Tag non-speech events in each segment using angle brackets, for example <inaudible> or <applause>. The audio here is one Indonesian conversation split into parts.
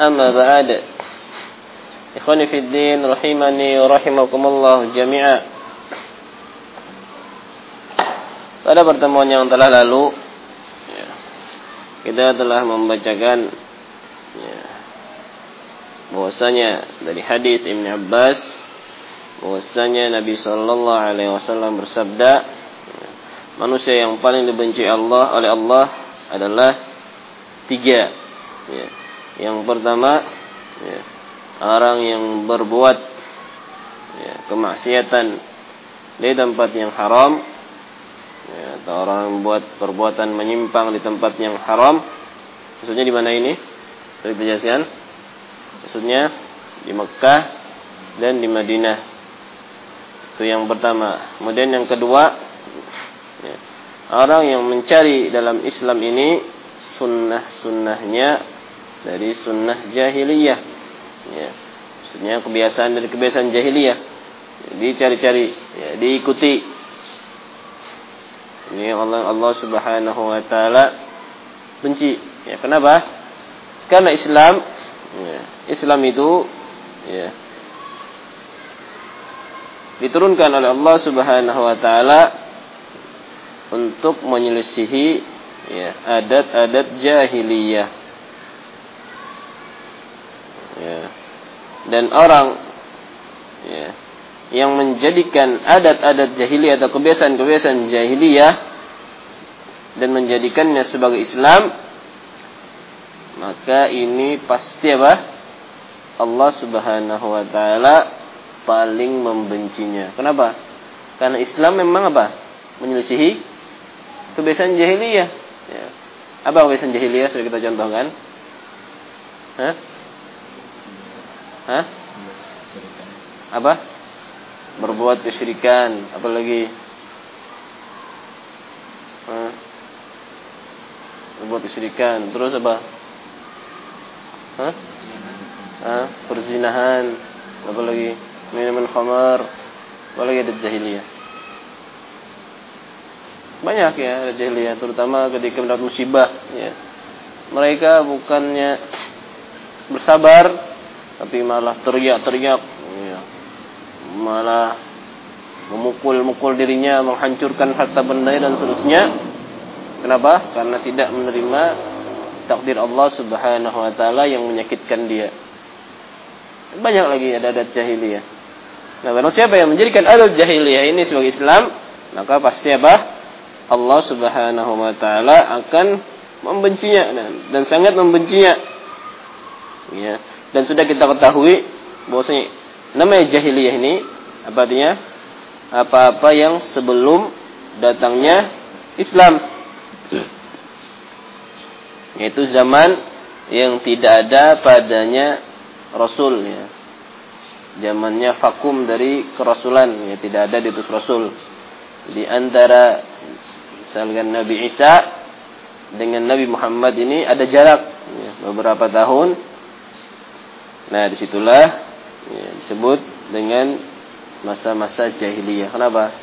أما بعد إخواني في الدين رحمني ورحمكم الله جميعا Pada pertemuan yang telah lalu ya, Kita telah membacakan ya, bahwasanya dari hadis Ibn Abbas bahwasanya Nabi Shallallahu Alaihi Wasallam bersabda ya, manusia yang paling dibenci Allah oleh Allah adalah tiga ya. yang pertama ya, orang yang berbuat ya, kemaksiatan di tempat yang haram ya, atau orang yang buat perbuatan menyimpang di tempat yang haram maksudnya di mana ini? Saya jelaskan maksudnya di Mekah dan di Madinah. Itu yang pertama. Kemudian yang kedua ya, orang yang mencari dalam Islam ini sunnah-sunnahnya dari sunnah jahiliyah ya, maksudnya kebiasaan dari kebiasaan jahiliyah jadi cari-cari ya, diikuti ini Allah Allah Subhanahu wa taala benci. Ya, kenapa? Karena Islam ya, Islam itu ya, diturunkan oleh Allah Subhanahu wa taala untuk menyelisihi ya, adat-adat jahiliyah. Ya. Dan orang ya, yang menjadikan adat-adat jahiliyah atau kebiasaan-kebiasaan jahiliyah dan menjadikannya sebagai Islam maka ini pasti apa? Allah Subhanahu wa taala paling membencinya. Kenapa? Karena Islam memang apa? Menyelisihi kebiasaan jahiliyah. Ya. Apa kebiasaan jahiliyah sudah kita contohkan? Hah? Hah? Apa? berbuat kesyirikan apalagi Hah? berbuat kesyirikan terus apa Hah? Hah? perzinahan apalagi minuman khamar apalagi ada jahiliyah banyak ya jahiliyah terutama ketika mendapat musibah ya mereka bukannya bersabar tapi malah teriak-teriak ya malah memukul-mukul dirinya, menghancurkan harta benda dan seterusnya. Kenapa? Karena tidak menerima takdir Allah Subhanahu wa taala yang menyakitkan dia. Banyak lagi ada adat jahiliyah. Nah, barang siapa yang menjadikan adat jahiliyah ini sebagai Islam, maka pasti apa? Allah Subhanahu wa taala akan membencinya dan, dan sangat membencinya. Ya. Dan sudah kita ketahui bahwasanya namanya jahiliyah ini apa artinya? Apa-apa yang sebelum datangnya Islam. Yaitu zaman yang tidak ada padanya Rasul ya. Zamannya vakum dari kerasulan ya, tidak ada diutus Rasul. Di antara misalkan Nabi Isa dengan Nabi Muhammad ini ada jarak ya, beberapa tahun. Nah, di situlah ya, disebut dengan masa-masa jahiliyah. Kenapa?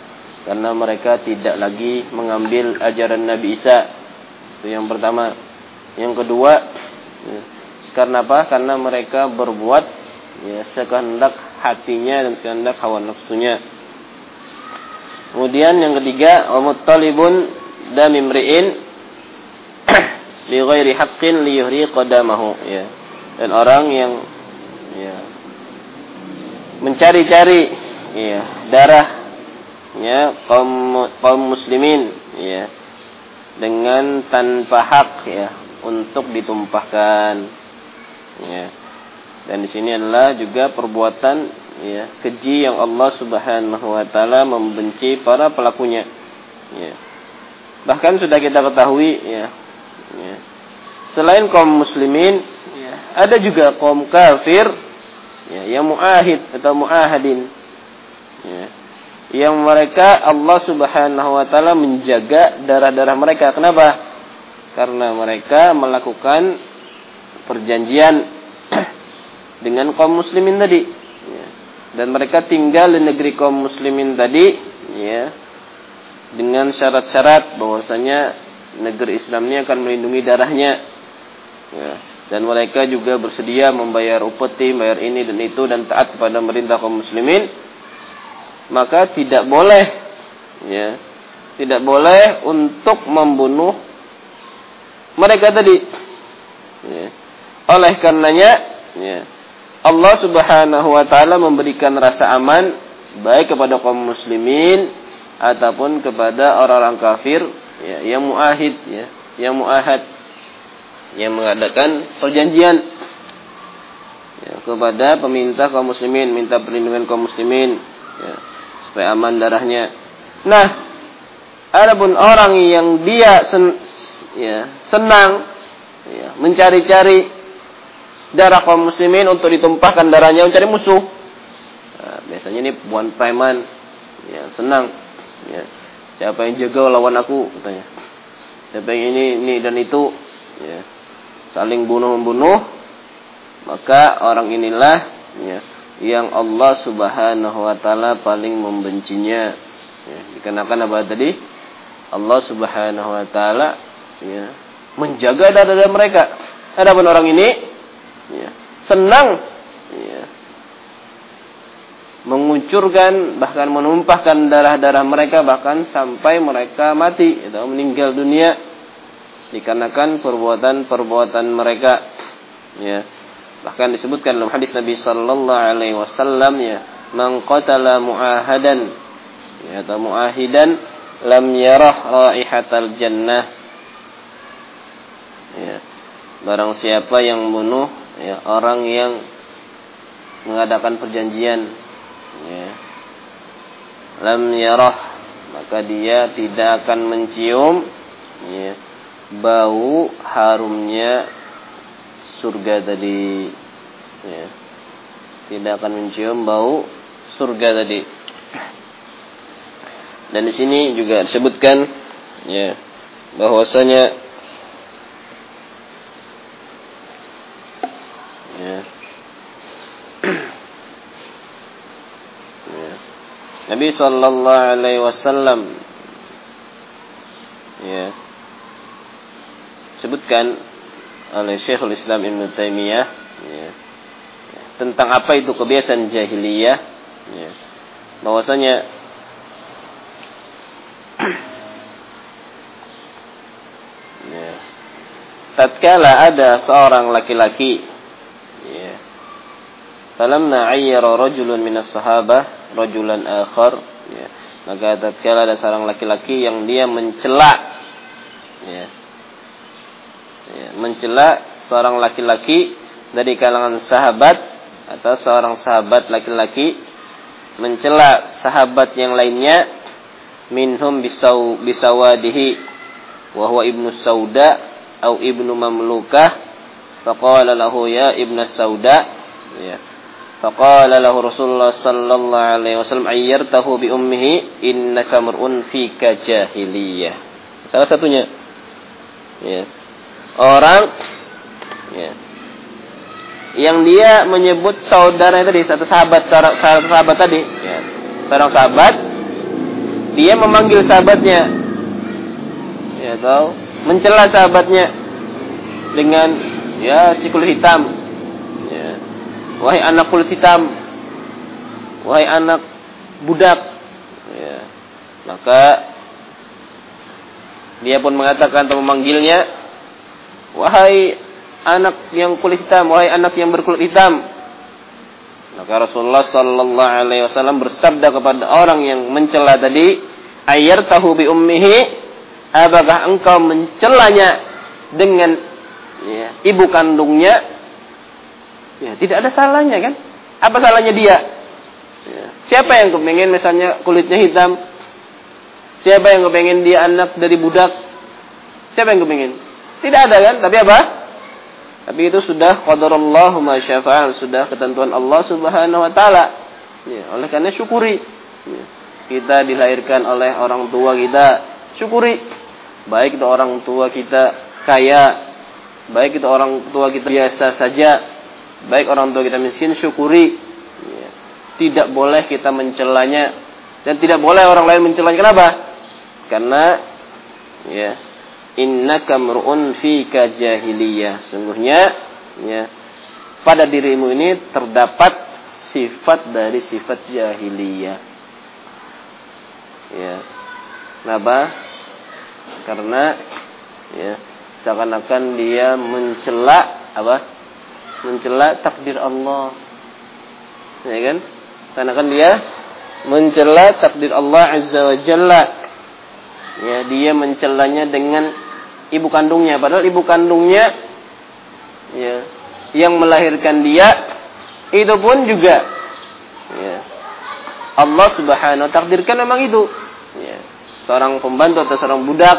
Karena mereka tidak lagi mengambil ajaran Nabi Isa. Itu yang pertama. Yang kedua, ya, karena apa? Karena mereka berbuat ya sekehendak hatinya dan sekehendak hawa nafsunya. Kemudian yang ketiga, talibun damimri'in bi <clears throat> ghairi haqqin li yuhri qadamahu ya. Dan orang yang ya mencari-cari ya darah ya kaum kaum muslimin ya dengan tanpa hak ya untuk ditumpahkan ya dan di sini adalah juga perbuatan ya keji yang Allah Subhanahu wa taala membenci para pelakunya ya bahkan sudah kita ketahui ya, ya selain kaum muslimin ya, ada juga kaum kafir ya, yang muahid atau muahadin ya, yang mereka Allah Subhanahu wa taala menjaga darah-darah mereka. Kenapa? Karena mereka melakukan perjanjian <clears throat> dengan kaum muslimin tadi. Ya. Dan mereka tinggal di negeri kaum muslimin tadi, ya, dengan syarat-syarat bahwasanya negeri Islam ini akan melindungi darahnya. Ya dan mereka juga bersedia membayar upeti, membayar ini dan itu dan taat kepada pemerintah kaum muslimin, maka tidak boleh ya, tidak boleh untuk membunuh mereka tadi. Ya. Oleh karenanya, ya, Allah Subhanahu wa taala memberikan rasa aman baik kepada kaum muslimin ataupun kepada orang-orang kafir ya, yang muahid ya, yang muahad yang mengadakan perjanjian ya, kepada peminta kaum muslimin, minta perlindungan kaum muslimin ya, supaya aman darahnya. Nah, adapun orang yang dia sen, ya, senang ya, mencari-cari darah kaum muslimin untuk ditumpahkan darahnya mencari musuh. Nah, biasanya ini buan preman ya, senang ya. Siapa yang jaga lawan aku katanya. Siapa yang ini ini dan itu ya saling bunuh-membunuh maka orang inilah ya, yang Allah Subhanahu wa taala paling membencinya. Ya, dikarenakan apa tadi? Allah Subhanahu wa taala ya, menjaga dada mereka. Adapun orang ini ya, senang ya, mengucurkan bahkan menumpahkan darah-darah mereka bahkan sampai mereka mati atau meninggal dunia dikarenakan perbuatan-perbuatan mereka ya. Bahkan disebutkan dalam hadis Nabi sallallahu alaihi wasallam ya man qatala muahadan ya atau muahidan lam yarah raihatal jannah. Ya. Barang siapa yang bunuh ya orang yang mengadakan perjanjian ya lam yarah maka dia tidak akan mencium ya bau harumnya surga tadi ya. tidak akan mencium bau surga tadi dan di sini juga disebutkan ya bahwasanya ya, ya. Nabi sallallahu alaihi wasallam ya disebutkan oleh Syekhul Islam Ibn Taimiyah ya, tentang apa itu kebiasaan jahiliyah ya, bahwasanya <clears throat> ya, tatkala ada seorang laki-laki ya, falamma ayyara rajulun minas sahabah rajulan akhar ya, maka tatkala ada seorang laki-laki yang dia mencela ya, ya, mencela seorang laki-laki dari kalangan sahabat atau seorang sahabat laki-laki mencela sahabat yang lainnya minhum bisau bisawadihi wa huwa ibnu sauda atau ibnu mamlukah faqala lahu ya ibnu sauda ya faqala lahu Rasulullah sallallahu alaihi wasallam ayyartahu bi ummihi innaka mar'un fika jahiliyah. Salah satunya ya orang ya, yang dia menyebut saudara tadi satu sahabat satu sahabat tadi ya, seorang sahabat dia memanggil sahabatnya ya tahu mencela sahabatnya dengan ya si kulit hitam ya wahai anak kulit hitam wahai anak budak ya maka dia pun mengatakan atau memanggilnya wahai anak yang kulit hitam wahai anak yang berkulit hitam maka Rasulullah sallallahu alaihi wasallam bersabda kepada orang yang mencela tadi, "Ayar tahu bi ummihi, apakah engkau mencelanya dengan ya, ibu kandungnya?" Ya, tidak ada salahnya kan? Apa salahnya dia? Ya. Siapa yang kepengen misalnya kulitnya hitam? Siapa yang kepengen dia anak dari budak? Siapa yang kepengen? Tidak ada kan? Tapi apa? Tapi itu sudah qadarullah masyafa'al, sudah ketentuan Allah Subhanahu wa taala. Ya, oleh karena syukuri. Ya, kita dilahirkan oleh orang tua kita, syukuri. Baik itu orang tua kita kaya, baik itu orang tua kita biasa saja, baik orang tua kita miskin, syukuri. Ya, tidak boleh kita mencelanya dan tidak boleh orang lain mencelanya. Kenapa? Karena ya innaka mru'un fika jahiliyah. Sungguhnya ya pada dirimu ini terdapat sifat dari sifat jahiliyah. Ya. Kenapa? Karena ya seakan-akan dia mencela apa? Mencela takdir Allah. Ya kan? Karena kan dia mencela takdir Allah Azza wa Jalla. Ya, dia mencelanya dengan ibu kandungnya. Padahal ibu kandungnya ya yang melahirkan dia itu pun juga ya Allah Subhanahu takdirkan memang itu. Ya seorang pembantu atau seorang budak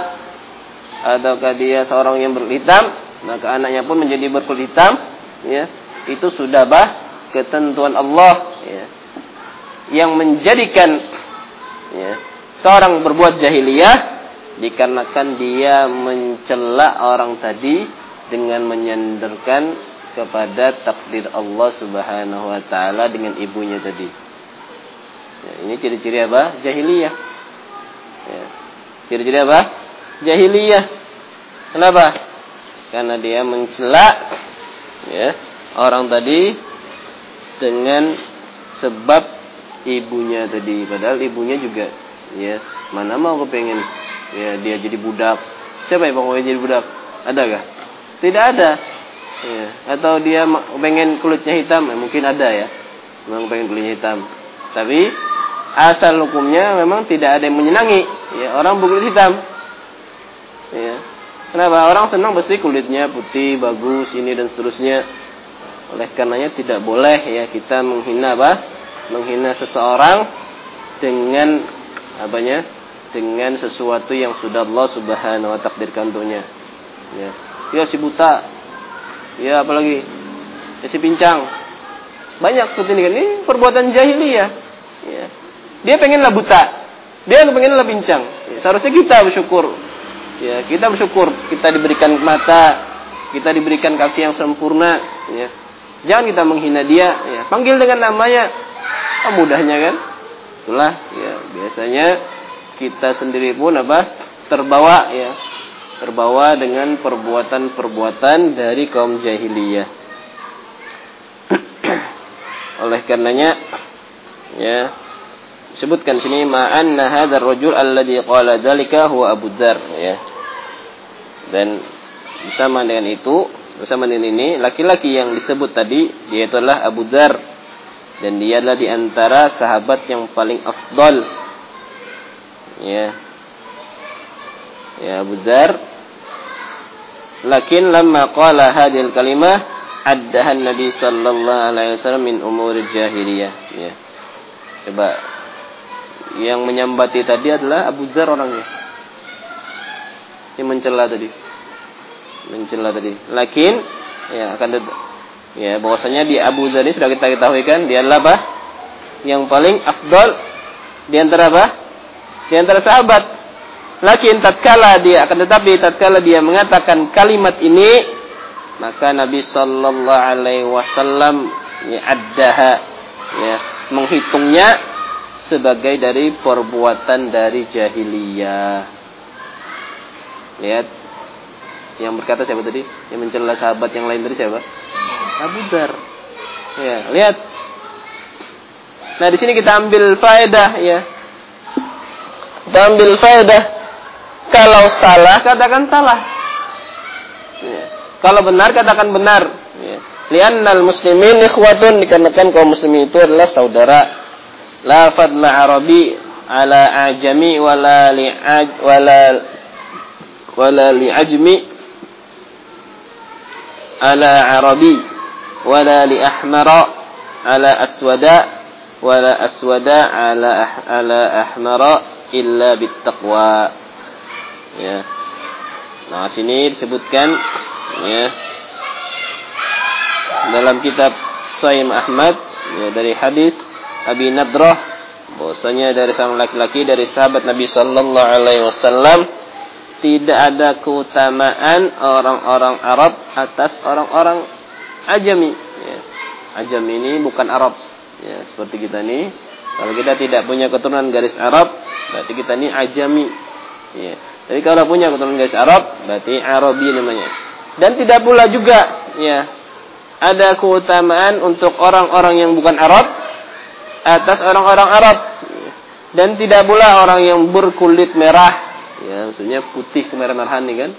ataukah dia seorang yang berkulit hitam maka anaknya pun menjadi berkulit hitam ya itu sudah bah ketentuan Allah ya yang menjadikan ya seorang berbuat jahiliyah dikarenakan dia mencela orang tadi dengan menyandarkan kepada takdir Allah Subhanahu wa taala dengan ibunya tadi. Ya, ini ciri-ciri apa? Jahiliyah. Ya. Ciri-ciri apa? Jahiliyah. Kenapa? Karena dia mencela ya, orang tadi dengan sebab ibunya tadi. Padahal ibunya juga ya, mana mau kepengen ya dia jadi budak. Siapa yang mau jadi budak? Ada gak? Tidak ada. Ya. Atau dia pengen kulitnya hitam, ya, mungkin ada ya. Memang pengen kulitnya hitam. Tapi asal hukumnya memang tidak ada yang menyenangi. Ya, orang berkulit hitam. Ya. Kenapa? Orang senang pasti kulitnya putih, bagus, ini dan seterusnya. Oleh karenanya tidak boleh ya kita menghina apa? Menghina seseorang dengan apanya? Dengan sesuatu yang sudah Allah Subhanahu wa takdirkan untuknya. Ya. Ya si buta. Ya apalagi? Ya si pincang. Banyak seperti ini kan. Ini perbuatan jahiliyah. Ya. Dia pengenlah buta. Dia pengenlah pincang. Ya, seharusnya kita bersyukur. Ya, kita bersyukur kita diberikan mata, kita diberikan kaki yang sempurna, ya. Jangan kita menghina dia, ya. Panggil dengan namanya. Oh, mudahnya kan? Itulah ya biasanya kita sendiri pun apa terbawa ya. Terbawa dengan perbuatan-perbuatan dari kaum jahiliyah. <clears throat> Oleh karenanya ya sebutkan sini ma'anna hadzal rajul alladhi qala dzalika huwa Abu Dzar ya. Dan bersama dengan itu bersama dengan ini laki-laki yang disebut tadi dia adalah Abu Dzar. Dan dia adalah di antara sahabat yang paling afdal ya. Ya Abu Dzar. Lakin lamma qala hadhihi kalimah addahan Nabi sallallahu alaihi wasallam min umur jahiliyah. Ya. Coba yang menyambati tadi adalah Abu Dzar orangnya. Yang mencela tadi. Mencela tadi. Lakin ya akan ya bahwasanya di Abu Dzar ini sudah kita ketahui kan dia adalah apa? Yang paling afdal di antara apa di antara sahabat. Lakin tatkala dia akan tetapi tatkala dia mengatakan kalimat ini maka Nabi sallallahu alaihi wasallam ya addaha ya menghitungnya sebagai dari perbuatan dari jahiliyah. Lihat yang berkata siapa tadi? Yang mencela sahabat yang lain tadi siapa? Abu Dar. Ya, lihat. Nah, di sini kita ambil faedah ya. Ambil faedah. Kalau salah katakan salah. Ya. Kalau benar katakan benar. Ya. Liannal muslimin ikhwatun dikarenakan kaum muslimin itu adalah saudara. La fadla arabi ala ajami wala li'aj wala wala li'ajmi ala arabi wala li ahmara ala aswada wala aswada ala ahmara illa bittaqwa ya nah sini disebutkan ya dalam kitab Sahih Ahmad ya, dari hadis Abi Nadrah bahwasanya dari sang laki-laki dari sahabat Nabi sallallahu alaihi wasallam tidak ada keutamaan orang-orang Arab atas orang-orang Ajami. Ya. Ajam ini bukan Arab. Ya, seperti kita ini. Kalau kita tidak punya keturunan garis Arab, berarti kita ini Ajami. Ya. Tapi kalau punya keturunan garis Arab, berarti Arabi namanya. Dan tidak pula juga, ya, ada keutamaan untuk orang-orang yang bukan Arab atas orang-orang Arab. Dan tidak pula orang yang berkulit merah ya maksudnya putih kemerah-merahan nih kan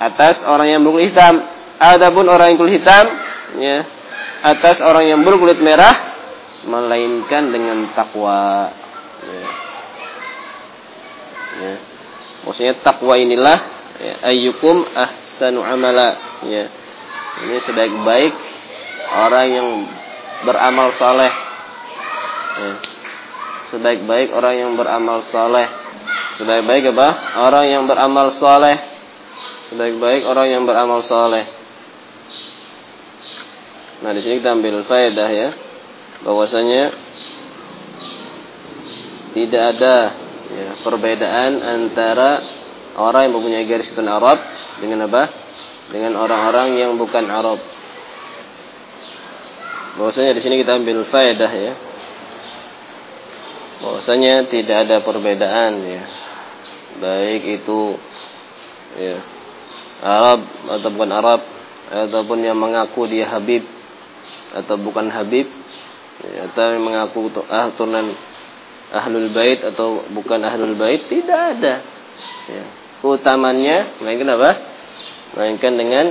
atas orang yang berkulit hitam adapun orang yang kulit hitam ya atas orang yang berkulit merah melainkan dengan takwa ya. ya. maksudnya takwa inilah ya, ayyukum ahsanu amala ya ini sebaik-baik orang yang beramal saleh ya. sebaik-baik orang yang beramal saleh Sebaik-baik apa? Orang yang beramal soleh. Sebaik-baik orang yang beramal soleh. Nah di sini kita ambil faedah ya, bahwasanya tidak ada ya, perbedaan antara orang yang mempunyai garis keturunan Arab dengan apa? Dengan orang-orang yang bukan Arab. Bahwasanya di sini kita ambil faedah ya, bahwasanya tidak ada perbedaan ya baik itu ya Arab atau bukan Arab ataupun yang mengaku dia Habib atau bukan Habib ya, atau yang mengaku ah, turunan Ahlul Bait atau bukan Ahlul Bait tidak ada ya. keutamanya melainkan apa melainkan dengan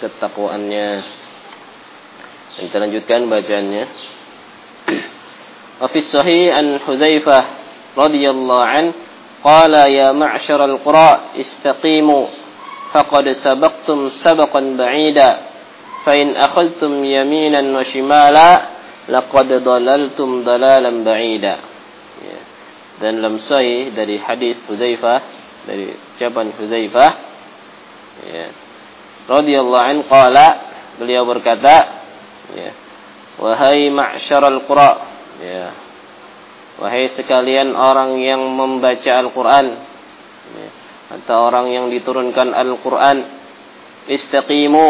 ketakwaannya kita lanjutkan bacaannya وفي الصحيح عن حذيفة رضي الله عنه قال يا معشر القراء استقيموا فقد سبقتم سبقا بعيدا فإن أخذتم يمينا وشمالا laqad dalaltum dalalan ba'ida ya. dan dalam sahih dari hadis Hudzaifah dari ucapan Hudzaifah ya radhiyallahu an qala beliau berkata ya wahai ma'syaral qura ya wahai sekalian orang yang membaca Al-Qur'an ya. atau orang yang diturunkan Al-Qur'an istiqimu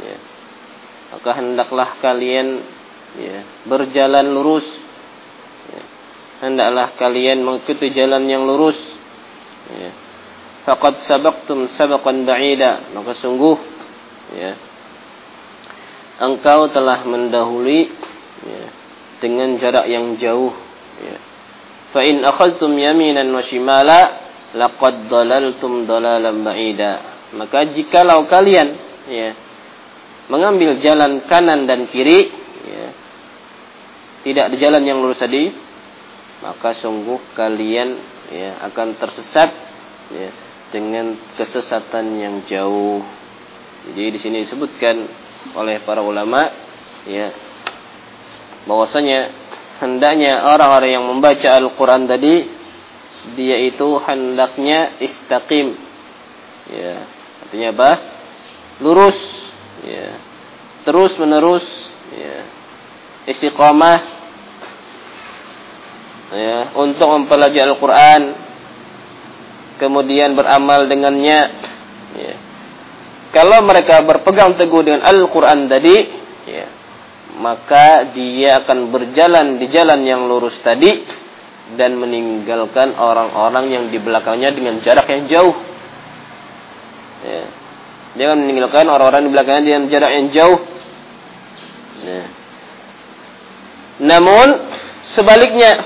ya. maka hendaklah kalian ya, Berjalan lurus ya. Hendaklah kalian mengikuti jalan yang lurus ya. Faqad sabaqtum sabaqan ba'ida Maka sungguh ya, Engkau telah mendahului ya, Dengan jarak yang jauh ya fa in akhadtum yaminan wa shimala laqad dalaltum dalalan ba'ida maka jikalau kalian ya mengambil jalan kanan dan kiri tidak di jalan yang lurus tadi maka sungguh kalian ya akan tersesat ya dengan kesesatan yang jauh. Jadi di sini disebutkan oleh para ulama ya bahwasanya hendaknya orang-orang yang membaca Al-Quran tadi dia itu hendaknya istaqim ya. Artinya apa? Lurus ya. Terus menerus ya. Istiqomah ya untuk mempelajari Al-Quran kemudian beramal dengannya ya kalau mereka berpegang teguh dengan Al-Quran tadi ya maka dia akan berjalan di jalan yang lurus tadi dan meninggalkan orang-orang yang di belakangnya dengan jarak yang jauh. Ya. Dia akan meninggalkan orang-orang di belakangnya dengan jarak yang jauh. Ya. Namun sebaliknya,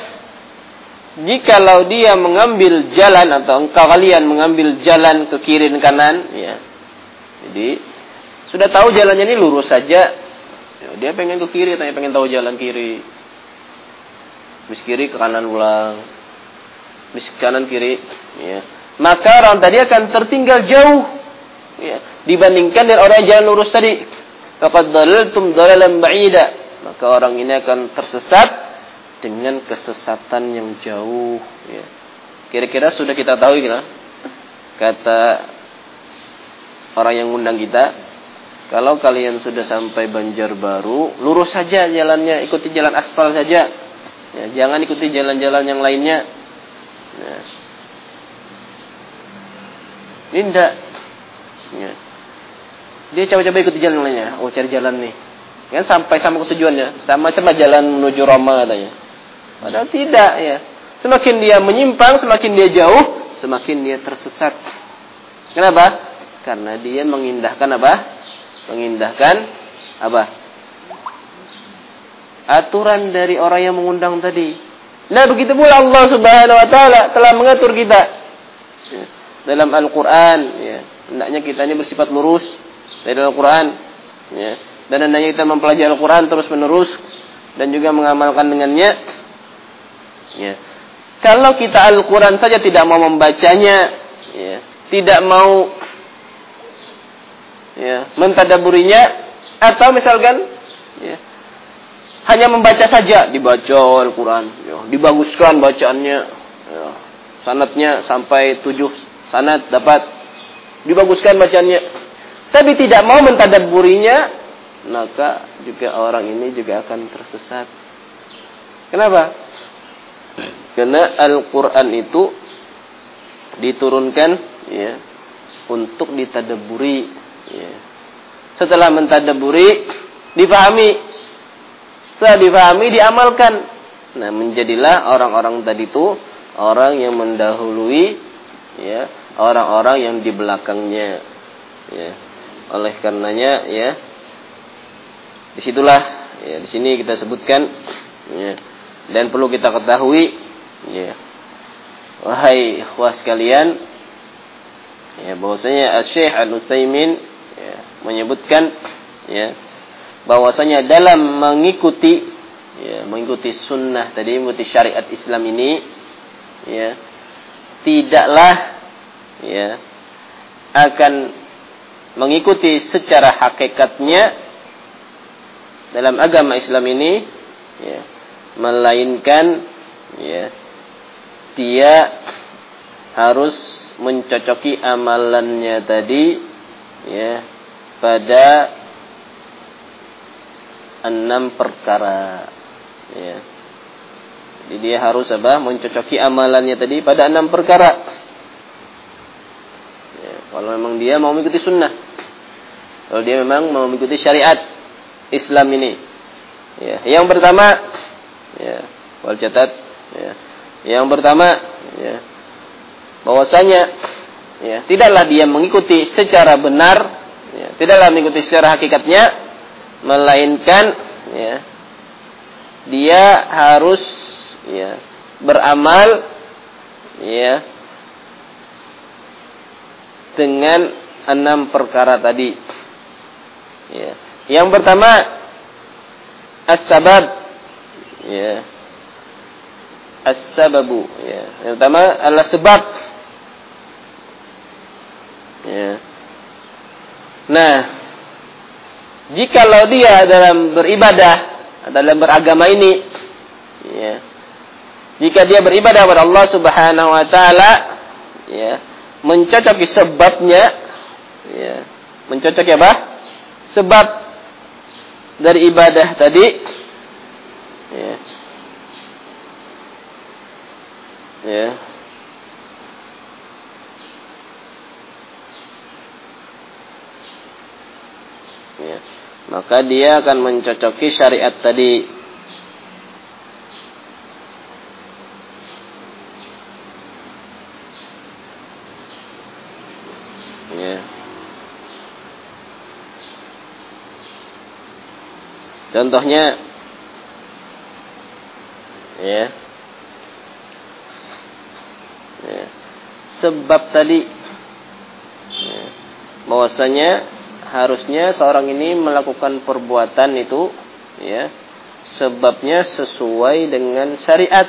jikalau dia mengambil jalan atau engkau kalian mengambil jalan ke kiri dan kanan, ya. Jadi sudah tahu jalannya ini lurus saja. Ya, dia pengen ke kiri, tanya pengen tahu jalan kiri. Bis kiri ke kanan ulang. Bis kanan kiri ya. Maka orang tadi akan tertinggal jauh ya dibandingkan dengan orang yang jalan lurus tadi. Maka orang ini akan tersesat dengan kesesatan yang jauh ya kira-kira sudah kita tahu gitu kata orang yang undang kita kalau kalian sudah sampai Banjarbaru lurus saja jalannya ikuti jalan aspal saja Ya, jangan ikuti jalan-jalan yang lainnya. Ya. Ini enggak. Ya. Dia coba-coba ikuti jalan lainnya. Oh, cari jalan nih. Kan sampai sama tujuannya. Sama sama jalan menuju Roma katanya. Padahal tidak ya. Semakin dia menyimpang, semakin dia jauh, semakin dia tersesat. Kenapa? Karena dia mengindahkan apa? Mengindahkan apa? aturan dari orang yang mengundang tadi. Nah begitu pula Allah Subhanahu Wa Taala telah mengatur kita ya, dalam Al-Quran. Ya. Hendaknya kita ini bersifat lurus dari Al-Quran. Ya. Dan hendaknya kita mempelajari Al-Quran terus menerus dan juga mengamalkan dengannya. Ya. Kalau kita Al-Quran saja tidak mau membacanya, ya, tidak mau ya, mentadaburinya, atau misalkan ya, hanya membaca saja dibaca Al-Quran ya, dibaguskan bacaannya ya, sanatnya sampai tujuh sanat dapat dibaguskan bacaannya tapi tidak mau mentadaburinya maka juga orang ini juga akan tersesat kenapa? Karena Al-Quran itu diturunkan ya, untuk ditadaburi ya. setelah mentadaburi dipahami setelah difahami, diamalkan. Nah, menjadilah orang-orang tadi itu orang yang mendahului ya, orang-orang yang di belakangnya. Ya. Oleh karenanya ya di situlah ya di sini kita sebutkan ya, dan perlu kita ketahui ya wahai ikhwah sekalian ya bahwasanya Syekh Al-Utsaimin ya, menyebutkan ya bahwasanya dalam mengikuti ya, mengikuti sunnah tadi mengikuti syariat Islam ini ya tidaklah ya akan mengikuti secara hakikatnya dalam agama Islam ini ya melainkan ya dia harus mencocoki amalannya tadi ya pada enam perkara. Ya. Jadi dia harus apa? Mencocoki amalannya tadi pada enam perkara. Ya. Kalau memang dia mau mengikuti sunnah. Kalau dia memang mau mengikuti syariat Islam ini. Ya. Yang pertama, ya, wal catat. Ya. Yang pertama, ya, bahwasanya ya, tidaklah dia mengikuti secara benar, ya, tidaklah mengikuti secara hakikatnya melainkan ya dia harus ya beramal ya dengan enam perkara tadi ya yang pertama as-sabab ya. As-sababu ya. Yang pertama adalah sebab. Ya. Nah jikalau dia dalam beribadah dalam beragama ini ya. Jika dia beribadah kepada Allah Subhanahu wa taala ya mencocoki sebabnya ya. Mencocoki apa? Sebab dari ibadah tadi ya ya Ya. maka dia akan mencocoki syariat tadi. Ya. Contohnya ya. ya. Sebab tadi ya. bahwasanya harusnya seorang ini melakukan perbuatan itu ya sebabnya sesuai dengan syariat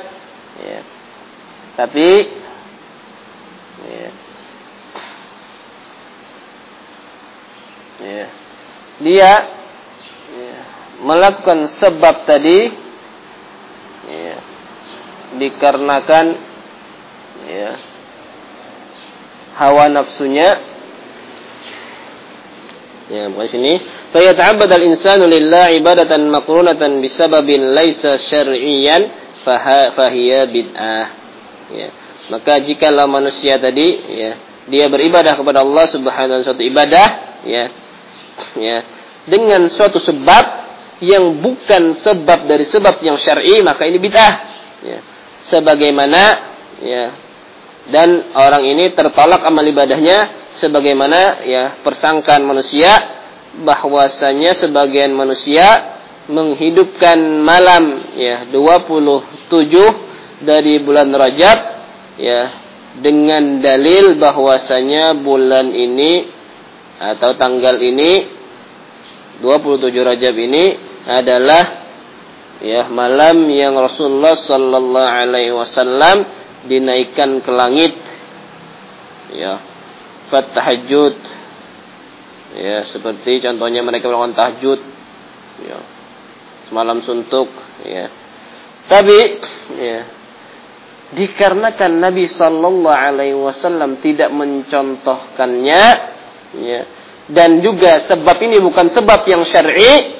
ya. tapi ya, ya, dia ya, melakukan sebab tadi dikarenakan ya, hawa nafsunya Ya, bukan sini. Fayata'abbad al-insanu lillah ibadatan maqrunatan bisababin laisa syar'iyyan fahiya bid'ah. Ya. Maka jikalau manusia tadi ya, dia beribadah kepada Allah Subhanahu wa suatu ibadah ya. Ya, dengan suatu sebab yang bukan sebab dari sebab yang syar'i maka ini bid'ah. Ya. Sebagaimana ya dan orang ini tertolak amal ibadahnya sebagaimana ya persangkaan manusia bahwasanya sebagian manusia menghidupkan malam ya 27 dari bulan Rajab ya dengan dalil bahwasanya bulan ini atau tanggal ini 27 Rajab ini adalah ya malam yang Rasulullah sallallahu alaihi wasallam dinaikkan ke langit. Ya fat tahajud ya seperti contohnya mereka melakukan tahajud ya semalam suntuk. Ya tapi ya dikarenakan Nabi Sallallahu Alaihi Wasallam tidak mencontohkannya ya dan juga sebab ini bukan sebab yang syar'i ya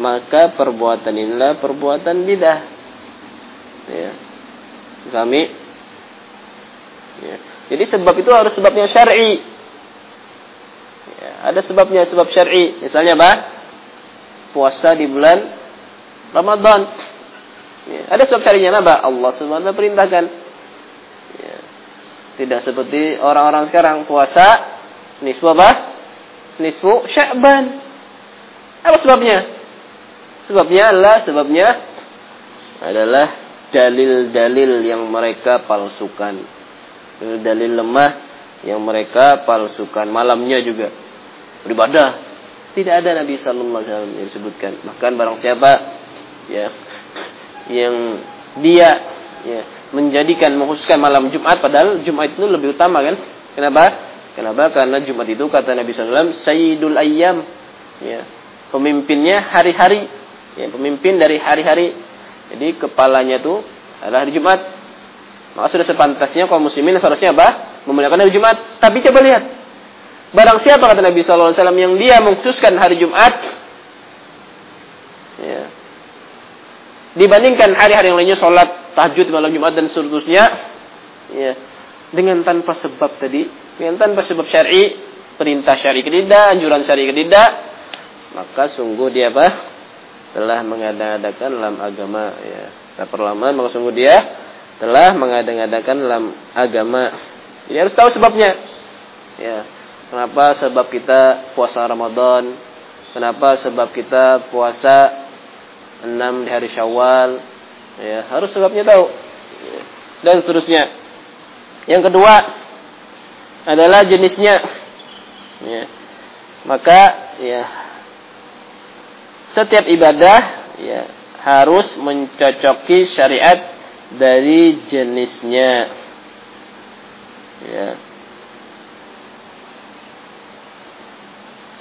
maka perbuatan inilah perbuatan bidah ya kami ya jadi sebab itu harus sebabnya syar'i. Ya, ada sebabnya sebab syar'i. Misalnya apa? Puasa di bulan Ramadan. Ya, ada sebab syar'inya apa? Allah SWT perintahkan. Ya. Tidak seperti orang-orang sekarang puasa nisfu apa? Nisfu Sya'ban. Apa sebabnya? Sebabnya adalah sebabnya adalah dalil-dalil yang mereka palsukan. Dalil lemah yang mereka palsukan. Malamnya juga beribadah. Tidak ada Nabi Sallallahu Alaihi Wasallam yang disebutkan. Bahkan barang siapa ya yang dia ya, menjadikan mengkhususkan malam Jumat padahal Jumat itu lebih utama kan? Kenapa? Kenapa? Karena Jumat itu kata Nabi Sallallahu Alaihi Wasallam Sayyidul Ayyam. Ya pemimpinnya hari-hari ya pemimpin dari hari-hari jadi kepalanya itu adalah hari Jumat maka sudah sepantasnya kaum muslimin seharusnya apa? Memuliakan hari Jumat. Tapi coba lihat. Barang siapa kata Nabi SAW yang dia mengkhususkan hari Jumat. Ya, dibandingkan hari-hari yang lainnya sholat tahajud malam Jumat dan seterusnya. Ya, dengan tanpa sebab tadi. Dengan tanpa sebab syari. Perintah syari tidak, anjuran syari tidak. Maka sungguh dia apa? Telah mengadakan dalam agama. Ya. Tak perlamaan maka sungguh dia telah mengadakan dalam agama. Jadi harus tahu sebabnya. Ya. Kenapa sebab kita puasa Ramadan? Kenapa sebab kita puasa 6 di hari Syawal? Ya, harus sebabnya tahu. Ya. Dan seterusnya. Yang kedua adalah jenisnya. Ya. Maka ya setiap ibadah ya harus mencocoki syariat dari jenisnya. Ya.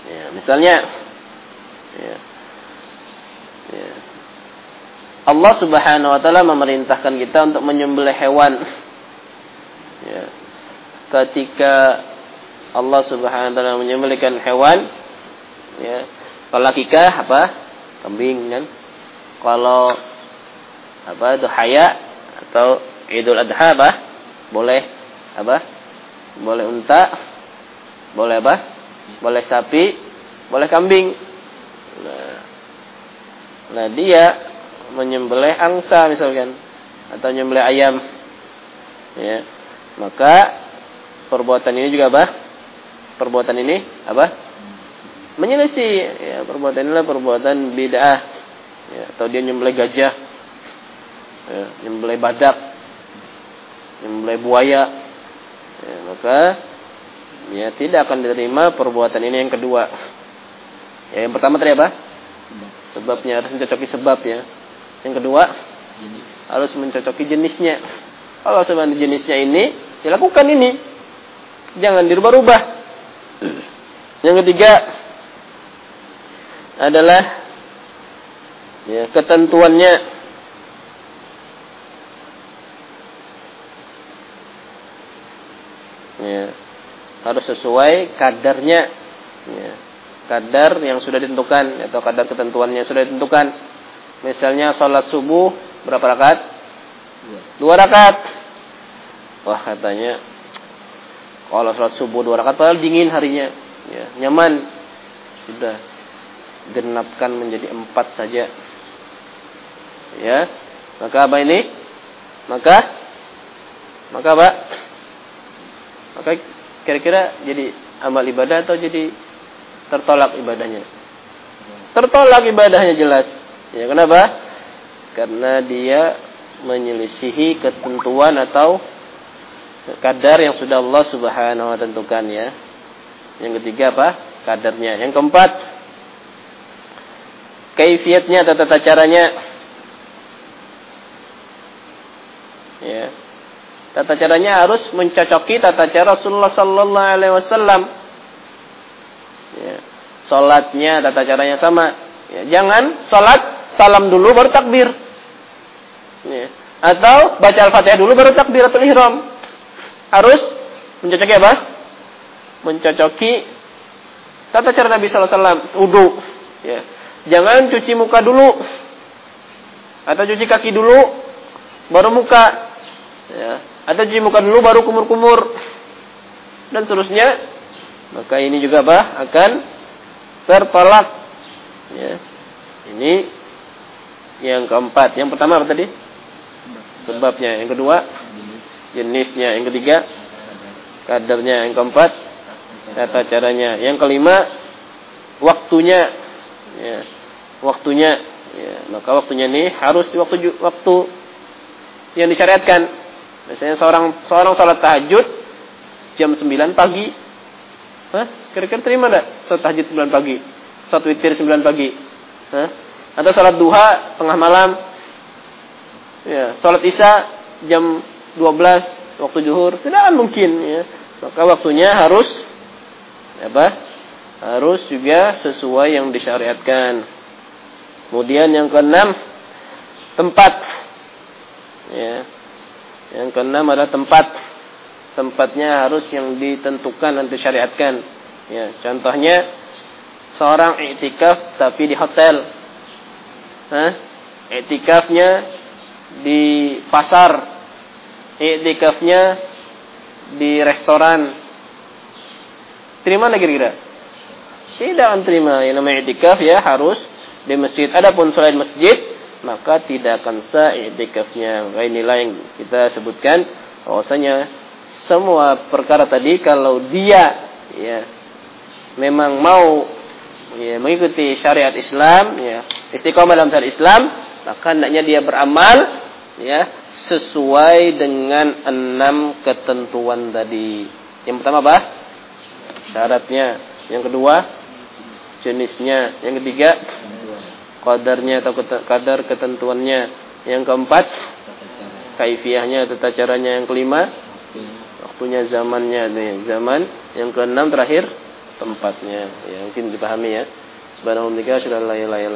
Ya misalnya ya, ya. Allah Subhanahu wa taala memerintahkan kita untuk menyembelih hewan. Ya. Ketika Allah Subhanahu wa taala menyembelihkan hewan ya kalau kikah apa kambing kan kalau apa itu haya atau Idul Adha apa? Boleh apa? Boleh unta, boleh apa? Boleh sapi, boleh kambing. Nah, nah dia menyembelih angsa misalkan atau menyembelih ayam. Ya. Maka perbuatan ini juga apa? Perbuatan ini apa? Menyelisih. Ya, perbuatan inilah perbuatan bid'ah. Ya, atau dia nyembelih gajah. Ya, nyembelih badak. Nyembelih buaya. Ya, maka ya tidak akan diterima perbuatan ini yang kedua. Ya, yang pertama tadi apa? Sebabnya harus mencocoki sebab ya. Yang kedua Jenis. harus mencocoki jenisnya. Kalau sebenarnya jenisnya ini, dilakukan ini. Jangan dirubah-rubah. Yang ketiga adalah ya, ketentuannya. Ya, harus sesuai kadarnya ya, kadar yang sudah ditentukan atau kadar ketentuannya sudah ditentukan. Misalnya sholat subuh berapa rakaat? Dua rakaat. Wah katanya kalau sholat subuh dua rakaat padahal dingin harinya. Ya, nyaman. Sudah genapkan menjadi empat saja ya maka apa ini maka maka apa maka kira-kira jadi amal ibadah atau jadi tertolak ibadahnya tertolak ibadahnya jelas ya kenapa karena dia menyelisihi ketentuan atau kadar yang sudah Allah Subhanahu wa tentukan ya. Yang ketiga apa? Kadarnya. Yang keempat kaifiatnya atau tata caranya. Ya. Tata caranya harus mencocoki tata cara Rasulullah sallallahu alaihi wasallam. Ya. Salatnya tata caranya sama. Ya. Jangan salat salam dulu baru takbir. Ya. Atau baca Al-Fatihah dulu baru takbiratul ihram. Harus mencocoki apa? Mencocoki tata cara Nabi sallallahu alaihi wasallam, wudu, ya. Jangan cuci muka dulu. Atau cuci kaki dulu baru muka. Ya. Atau cuci muka dulu baru kumur-kumur. Dan seterusnya. Maka ini juga apa? Akan tertolak. Ya. Ini yang keempat. Yang pertama apa tadi? Sebabnya. Yang kedua, jenisnya. Yang ketiga, kadarnya. Yang keempat, tata caranya. Yang kelima, waktunya. Ya, waktunya. Ya, maka waktunya ini harus di waktu waktu yang disyariatkan. Misalnya seorang seorang salat tahajud jam 9 pagi. Hah? Kira-kira terima enggak? Salat tahajud 9 pagi. Salat witir 9 pagi. Hah? Atau salat duha tengah malam ya, sholat isya jam 12 waktu zuhur tidak mungkin ya. Maka waktunya harus apa? Harus juga sesuai yang disyariatkan. Kemudian yang keenam tempat. Ya. Yang keenam adalah tempat. Tempatnya harus yang ditentukan dan disyariatkan. Ya, contohnya seorang iktikaf tapi di hotel. Hah? Iktikafnya di pasar, iktikafnya di restoran. Terima lagi kira-kira? Tidak terima. Yang namanya iktikaf ya harus di masjid. Adapun selain masjid, maka tidak akan sah iktikafnya. Maka inilah yang kita sebutkan bahwasanya semua perkara tadi kalau dia ya memang mau ya, mengikuti syariat Islam ya istiqomah dalam syariat Islam maka hendaknya dia beramal ya sesuai dengan enam ketentuan tadi. Yang pertama apa? Syaratnya. Yang kedua jenisnya. Yang ketiga kadarnya atau kadar ketentuannya. Yang keempat kaifiahnya tata caranya. Yang kelima waktunya zamannya nih zaman. Yang keenam terakhir tempatnya. Ya mungkin dipahami ya. Subhanallah wa bihamdihi asyhadu an la ilaha.